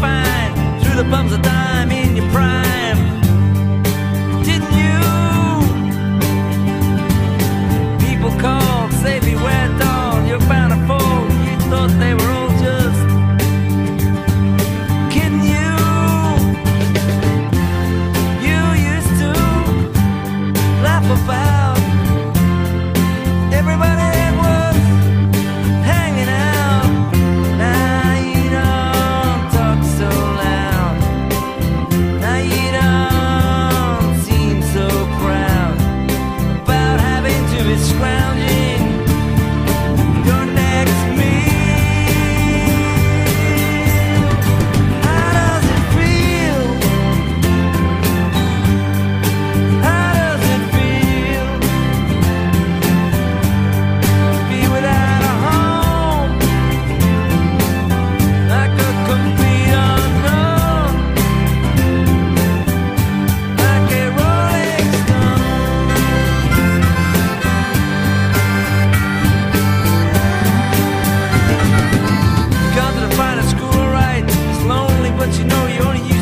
fine through the bumps of time in your prime. Didn't you? People called, say beware doll, you're bound to fall. You thought they were all just kidding you. You used to laugh about. 街のように